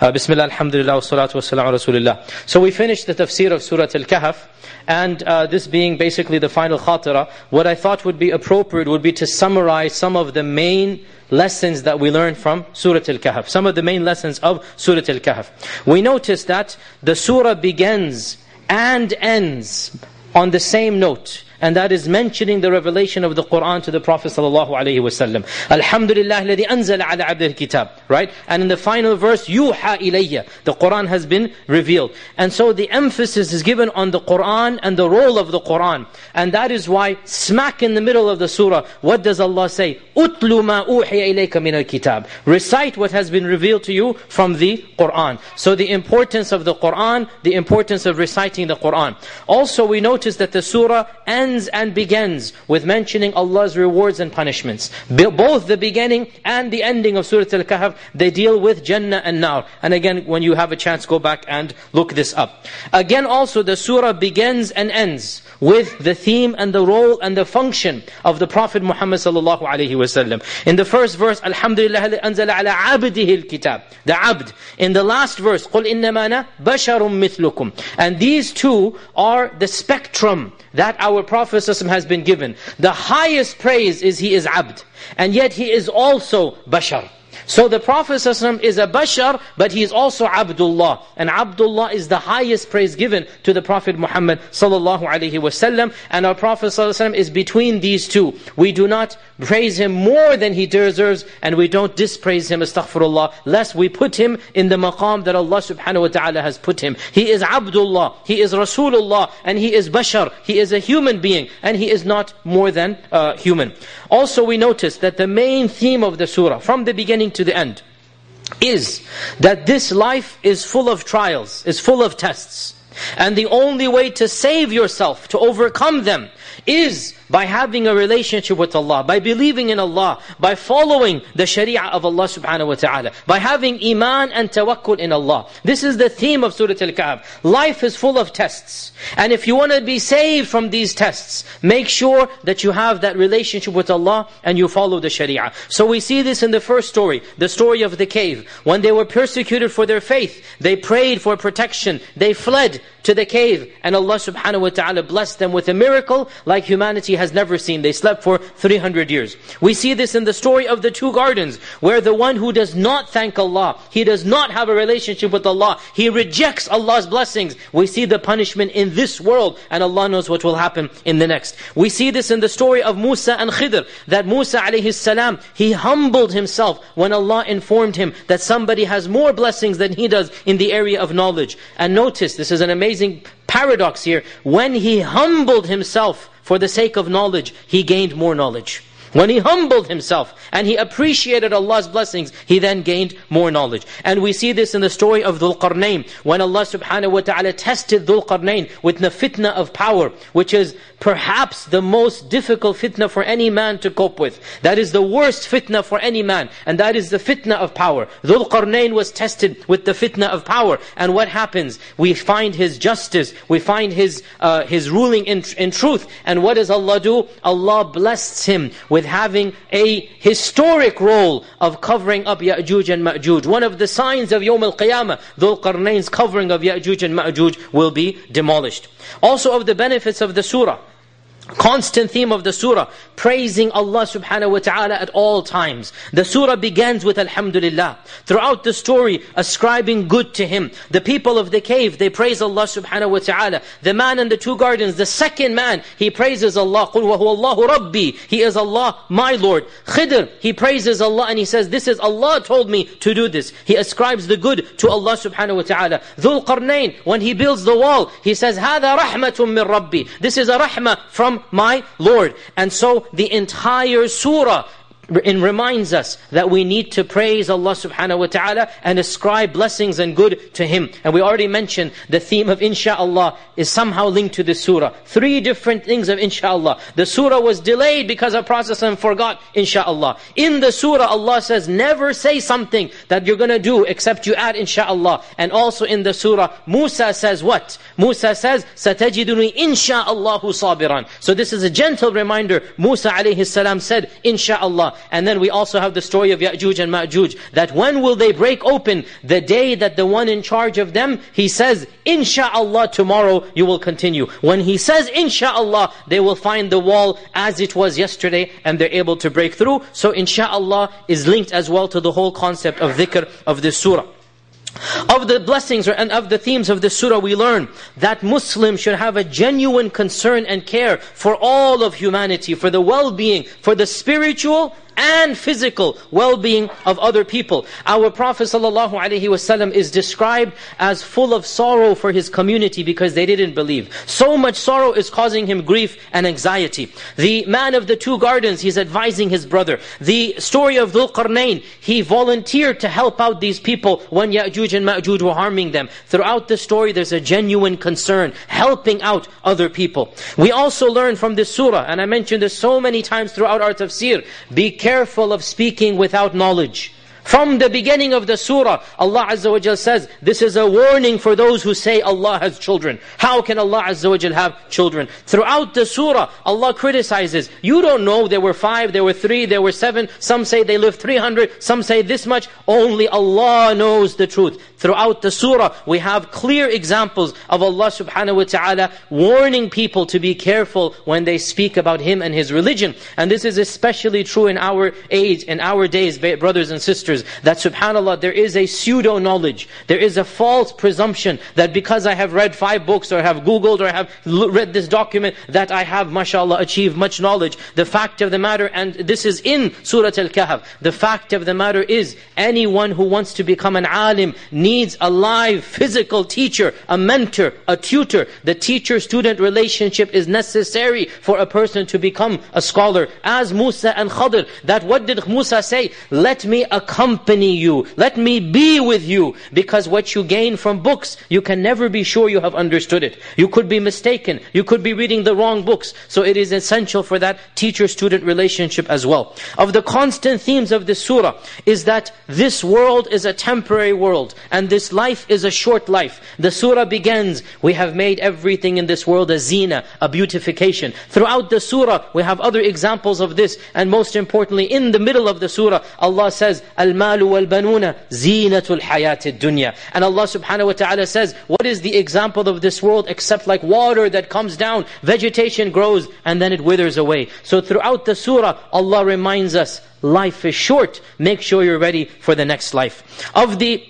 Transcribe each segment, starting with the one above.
Uh, Bismillah, alhamdulillah, wa salatu wa salam rasulillah. So we finished the tafsir of Surah Al-Kahf, and uh, this being basically the final khatira, what I thought would be appropriate would be to summarize some of the main lessons that we learned from Surah Al-Kahf. Some of the main lessons of Surah Al-Kahf. We notice that the surah begins and ends on the same note and that is mentioning the revelation of the Qur'an to the Prophet sallallahu alaihi wasallam. Alhamdulillah الذي أنزل على عبد الكتاب. Right? And in the final verse, يوحى إلي. The Qur'an has been revealed. And so the emphasis is given on the Qur'an and the role of the Qur'an. And that is why, smack in the middle of the surah, what does Allah say? أُتْلُ مَا أُوحِيَ إِلَيْكَ مِنَ الْكِتَابِ Recite what has been revealed to you from the Qur'an. So the importance of the Qur'an, the importance of reciting the Qur'an. Also we notice that the surah ends ends and begins with mentioning Allah's rewards and punishments. Both the beginning and the ending of Surah Al-Kahf, they deal with Jannah and Nar. And again, when you have a chance, go back and look this up. Again also, the surah begins and ends with the theme and the role and the function of the Prophet Muhammad sallallahu alaihi wasallam. In the first verse, Alhamdulillah anzala ala abdihi al-kitab. The abd. In the last verse, قُلْ إِنَّمَا أَنَا بَشَرٌ مِثْلُكُمْ And these two are the spectrum that our Prophet has been given. The highest praise is he is abd. And yet he is also bashar. So the Prophet is a bashar, but he is also Abdullah. And Abdullah is the highest praise given to the Prophet Muhammad sallallahu alaihi wasallam. And our Prophet is between these two. We do not praise him more than he deserves, and we don't dispraise him, astaghfirullah, lest we put him in the maqam that Allah subhanahu wa ta'ala has put him. He is Abdullah, he is Rasulullah, and he is bashar, he is a human being, and he is not more than uh, human. Also we notice that the main theme of the surah, from the beginning, to the end is that this life is full of trials, is full of tests. And the only way to save yourself, to overcome them, is by having a relationship with Allah, by believing in Allah, by following the sharia of Allah subhanahu wa ta'ala, by having iman and tawakkul in Allah. This is the theme of Surah Al-Kahf. Life is full of tests. And if you want to be saved from these tests, make sure that you have that relationship with Allah and you follow the sharia. So we see this in the first story, the story of the cave. When they were persecuted for their faith, they prayed for protection, they fled to the cave, and Allah subhanahu wa ta'ala blessed them with a miracle like humanity has never seen. They slept for 300 years. We see this in the story of the two gardens, where the one who does not thank Allah, he does not have a relationship with Allah, he rejects Allah's blessings. We see the punishment in this world, and Allah knows what will happen in the next. We see this in the story of Musa and Khidr, that Musa alayhi salam, he humbled himself when Allah informed him that somebody has more blessings than he does in the area of knowledge. And notice, this is an amazing paradox here. When he humbled himself for the sake of knowledge, he gained more knowledge. When he humbled himself and he appreciated Allah's blessings, he then gained more knowledge. And we see this in the story of Dhul Qarnayn, when Allah subhanahu wa ta'ala tested Dhul Qarnayn with the fitna of power, which is perhaps the most difficult fitna for any man to cope with. That is the worst fitna for any man, and that is the fitna of power. Dhul Qarnayn was tested with the fitna of power, and what happens? We find his justice, we find his uh, his ruling in, in truth, and what does Allah do? Allah blesses him with with having a historic role of covering up Ya'juj and Ma'juj. One of the signs of Yawm al-Qiyamah, Dhul Qarnayn's covering of Ya'juj and Ma'juj will be demolished. Also of the benefits of the surah, Constant theme of the surah, praising Allah subhanahu wa ta'ala at all times. The surah begins with Alhamdulillah. Throughout the story, ascribing good to Him. The people of the cave, they praise Allah subhanahu wa ta'ala. The man in the two gardens, the second man, he praises Allah. قُلْ وَهُوَ اللَّهُ رَبِّي He is Allah, my Lord. Khidr, he praises Allah and he says, this is Allah told me to do this. He ascribes the good to Allah subhanahu wa ta'ala. Dhul Qarnayn, when he builds the wall, he says, هَذَا رَحْمَةٌ مِّن رَبِّي This is a rahmah from my Lord. And so the entire surah it reminds us that we need to praise Allah subhanahu wa ta'ala and ascribe blessings and good to Him. And we already mentioned the theme of insha'Allah is somehow linked to this surah. Three different things of insha'Allah. The surah was delayed because a and forgot insha'Allah. In the surah Allah says never say something that you're going to do except you add insha'Allah. And also in the surah Musa says what? Musa says satajiduni insha'Allahu sabiran. So this is a gentle reminder. Musa alayhi salam said insha'Allah. And then we also have the story of Ya'juj and Ma'juj. That when will they break open? The day that the one in charge of them, he says, Insha'Allah tomorrow you will continue. When he says Insha'Allah, they will find the wall as it was yesterday and they're able to break through. So Insha'Allah is linked as well to the whole concept of dhikr of this surah. Of the blessings and of the themes of this surah, we learn that Muslims should have a genuine concern and care for all of humanity, for the well-being, for the spiritual and physical well-being of other people. Our Prophet ﷺ is described as full of sorrow for his community because they didn't believe. So much sorrow is causing him grief and anxiety. The man of the two gardens, he's advising his brother. The story of Dhul Qarnayn, he volunteered to help out these people when Ya'juj and Ma'juj were harming them. Throughout the story, there's a genuine concern, helping out other people. We also learn from this surah, and I mentioned this so many times throughout our tafsir, be careful careful of speaking without knowledge. From the beginning of the surah, Allah Azza wa says, this is a warning for those who say Allah has children. How can Allah Azza wa have children? Throughout the surah, Allah criticizes, you don't know there were five, there were three, there were seven, some say they lived 300, some say this much, only Allah knows the truth. Throughout the surah, we have clear examples of Allah subhanahu wa ta'ala warning people to be careful when they speak about Him and His religion. And this is especially true in our age, in our days, brothers and sisters, that subhanAllah, there is a pseudo-knowledge, there is a false presumption that because I have read five books, or have Googled, or have read this document, that I have, mashallah, achieved much knowledge. The fact of the matter, and this is in Surah Al-Kahf, the fact of the matter is, anyone who wants to become an alim, needs a live physical teacher, a mentor, a tutor. The teacher-student relationship is necessary for a person to become a scholar. As Musa and Khadr, that what did Musa say? Let me accompany you. Let me be with you. Because what you gain from books, you can never be sure you have understood it. You could be mistaken. You could be reading the wrong books. So it is essential for that teacher-student relationship as well. Of the constant themes of this surah is that this world is a temporary world and this life is a short life. The surah begins, we have made everything in this world a zina, a beautification. Throughout the surah, we have other examples of this, and most importantly, in the middle of the surah, Allah says, Al-malu wal-banuna zinatul hayatid dunya. And Allah subhanahu wa ta'ala says, what is the example of this world except like water that comes down, vegetation grows, and then it withers away. So throughout the surah, Allah reminds us, life is short, make sure you're ready for the next life. Of the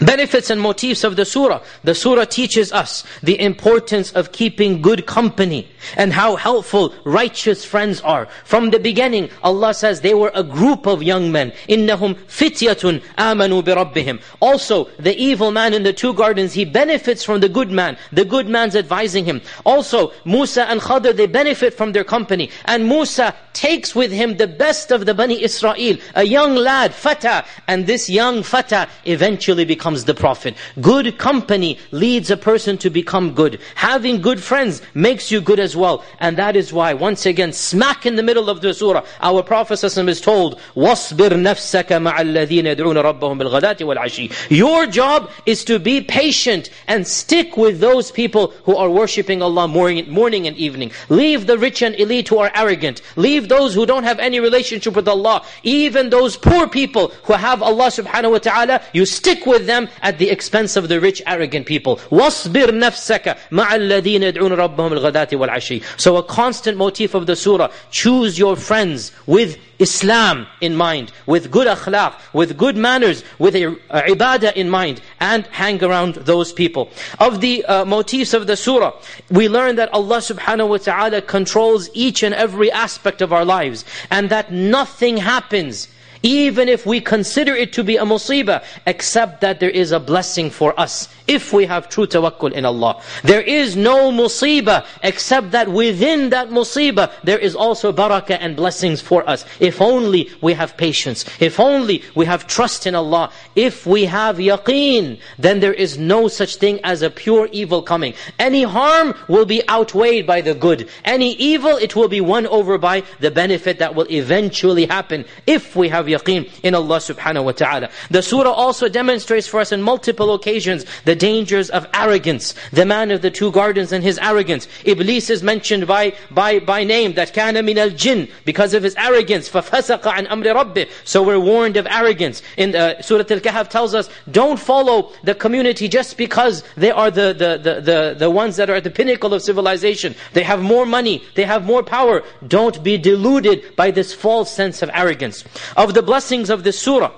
benefits and motifs of the surah. The surah teaches us the importance of keeping good company and how helpful righteous friends are. From the beginning, Allah says they were a group of young men. إِنَّهُمْ فِتْيَةٌ آمَنُوا بِرَبِّهِمْ Also, the evil man in the two gardens, he benefits from the good man. The good man's advising him. Also, Musa and Khadr, they benefit from their company. And Musa takes with him the best of the Bani Israel, a young lad, Fata. And this young Fata eventually becomes the Prophet. Good company leads a person to become good. Having good friends makes you good as well. And that is why, once again, smack in the middle of the surah, our Prophet is told, وَاصْبِرْ نَفْسَكَ مَعَ الَّذِينَ يَدْعُونَ رَبَّهُمْ بِالْغَدَاةِ وَالْعَشِيِّ Your job is to be patient and stick with those people who are worshipping Allah morning, morning and evening. Leave the rich and elite who are arrogant. Leave those who don't have any relationship with Allah. Even those poor people who have Allah subhanahu wa ta'ala, you stick with them at the expense of the rich, arrogant people. وَاصْبِرْ نَفْسَكَ مَعَ الَّذِينَ يَدْعُونَ رَبَّهُمْ الْغَدَاةِ وَالْعَشِيِّ so a constant motif of the surah, choose your friends with Islam in mind, with good akhlaq, with good manners, with a, a ibadah in mind, and hang around those people. Of the uh, motifs of the surah, we learn that Allah subhanahu wa ta'ala controls each and every aspect of our lives, and that nothing happens even if we consider it to be a musibah, except that there is a blessing for us if we have true tawakkul in Allah. There is no musibah except that within that musibah there is also barakah and blessings for us. If only we have patience, if only we have trust in Allah, if we have yaqeen, then there is no such thing as a pure evil coming. Any harm will be outweighed by the good. Any evil, it will be won over by the benefit that will eventually happen if we have yaqeen in Allah subhanahu wa ta'ala. The surah also demonstrates for us in multiple occasions the dangers of arrogance. The man of the two gardens and his arrogance. Iblis is mentioned by, by, by name, that كَانَ مِنَ الْجِنِّ Because of his arrogance. فَفَسَقَ عَنْ أَمْرِ رَبِّهِ So we're warned of arrogance. In uh, Surah Al-Kahf tells us, don't follow the community just because they are the, the, the, the, the ones that are at the pinnacle of civilization. They have more money, they have more power. Don't be deluded by this false sense of arrogance. Of the blessings of this surah,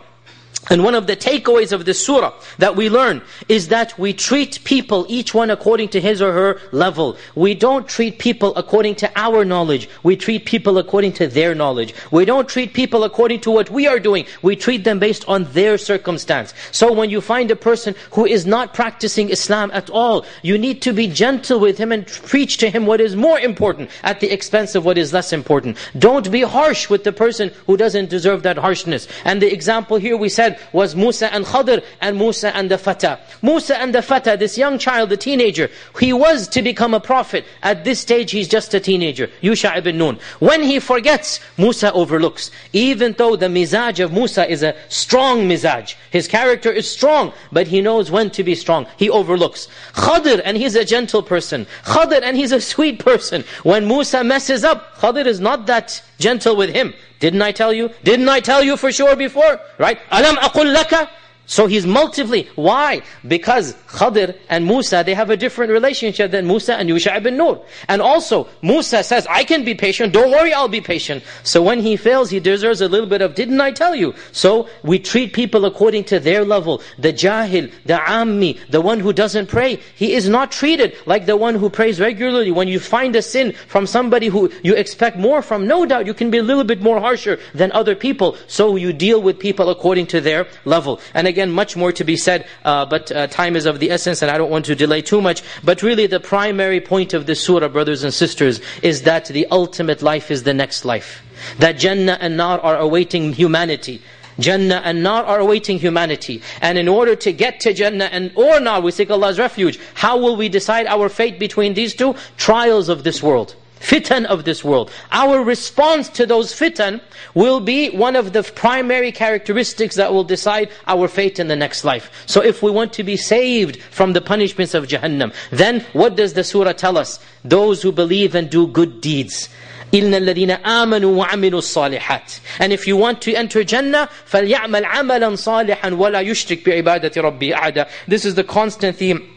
and one of the takeaways of this surah that we learn is that we treat people, each one according to his or her level. We don't treat people according to our knowledge. We treat people according to their knowledge. We don't treat people according to what we are doing. We treat them based on their circumstance. So when you find a person who is not practicing Islam at all, you need to be gentle with him and preach to him what is more important at the expense of what is less important. Don't be harsh with the person who doesn't deserve that harshness. And the example here we said, was Musa and Khadr and Musa and the Fata. Musa and the Fata, this young child, the teenager, he was to become a prophet. At this stage, he's just a teenager. Yusha ibn Nun. When he forgets, Musa overlooks. Even though the mizaj of Musa is a strong mizaj. His character is strong, but he knows when to be strong. He overlooks. Khadr, and he's a gentle person. Khadr, and he's a sweet person. When Musa messes up, Khadir is not that gentle with him. Didn't I tell you? Didn't I tell you for sure before? Right? Alam aqul? So he's multiply. Why? Because Khadir and Musa, they have a different relationship than Musa and Yusha ibn Nun. And also, Musa says, I can be patient, don't worry, I'll be patient. So when he fails, he deserves a little bit of, didn't I tell you? So we treat people according to their level. The jahil, the ammi, the one who doesn't pray, he is not treated like the one who prays regularly. When you find a sin from somebody who you expect more from, no doubt you can be a little bit more harsher than other people. So you deal with people according to their level. And again, again, much more to be said, uh, but uh, time is of the essence and I don't want to delay too much. But really the primary point of this surah, brothers and sisters, is that the ultimate life is the next life. That Jannah and Nar are awaiting humanity. Jannah and Nar are awaiting humanity. And in order to get to Jannah and or Nar, we seek Allah's refuge. How will we decide our fate between these two? Trials of this world fitan of this world. Our response to those fitan will be one of the primary characteristics that will decide our fate in the next life. So if we want to be saved from the punishments of Jahannam, then what does the surah tell us? Those who believe and do good deeds. إِلَّا الَّذِينَ آمَنُوا وَعَمِلُوا الصَّالِحَاتِ And if you want to enter Jannah, فَلْيَعْمَلْ عَمَلًا صَالِحًا وَلَا يُشْرِكْ بِعِبَادَةِ رَبِّهِ أَحَدًا This is the constant theme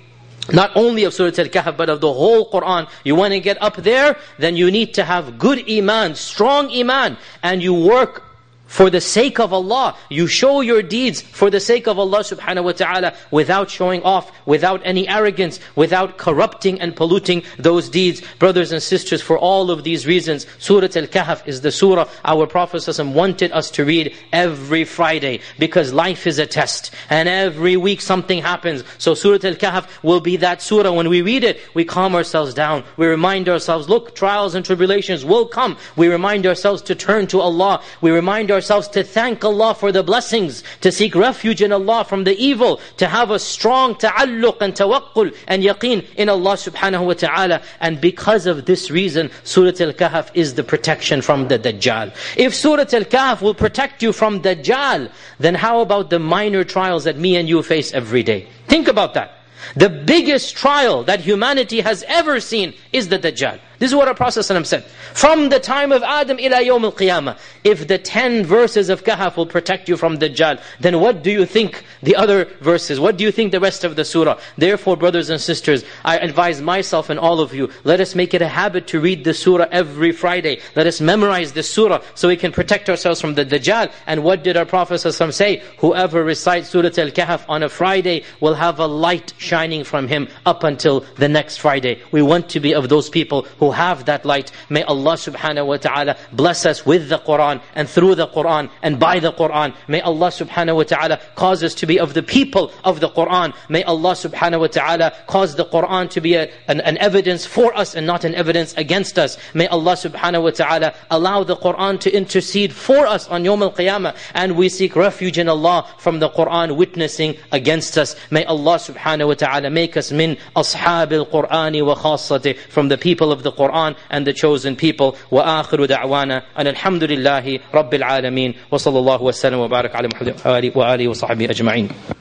not only of Surah Al-Kahf, but of the whole Qur'an. You want to get up there, then you need to have good iman, strong iman, and you work for the sake of Allah. You show your deeds for the sake of Allah subhanahu wa ta'ala without showing off, without any arrogance, without corrupting and polluting those deeds. Brothers and sisters, for all of these reasons, Surah Al-Kahf is the surah our Prophet wanted us to read every Friday because life is a test and every week something happens. So Surah Al-Kahf will be that surah. When we read it, we calm ourselves down. We remind ourselves, look, trials and tribulations will come. We remind ourselves to turn to Allah. We remind ourselves ourselves to thank Allah for the blessings, to seek refuge in Allah from the evil, to have a strong ta'alluq and tawakkul and yaqeen in Allah subhanahu wa ta'ala. And because of this reason, Surah Al-Kahf is the protection from the Dajjal. If Surah Al-Kahf will protect you from Dajjal, then how about the minor trials that me and you face every day? Think about that. The biggest trial that humanity has ever seen is the Dajjal. This is what our Prophet ﷺ said. From the time of Adam ila yawm al-qiyamah. If the ten verses of Kahf will protect you from Dajjal, then what do you think the other verses? What do you think the rest of the surah? Therefore, brothers and sisters, I advise myself and all of you, let us make it a habit to read the surah every Friday. Let us memorize the surah so we can protect ourselves from the Dajjal. And what did our Prophet ﷺ say? Whoever recites Surah Al-Kahf on a Friday will have a light shining from him up until the next Friday. We want to be of those people who have that light. May Allah subhanahu wa ta'ala bless us with the Qur'an and through the Qur'an and by the Qur'an. May Allah subhanahu wa ta'ala cause us to be of the people of the Qur'an. May Allah subhanahu wa ta'ala cause the Qur'an to be a, an, an evidence for us and not an evidence against us. May Allah subhanahu wa ta'ala allow the Qur'an to intercede for us on Yawm al-Qiyamah. And we seek refuge in Allah from the Qur'an witnessing against us. May Allah subhanahu wa ta'ala make us min ashab al-Qur'ani wa khassati from the people of the Qur'an and the chosen people. Wa akhiru da'wana and alhamdulillahi rabbil alameen wa sallallahu wa sallam wa barak ala Muhammad wa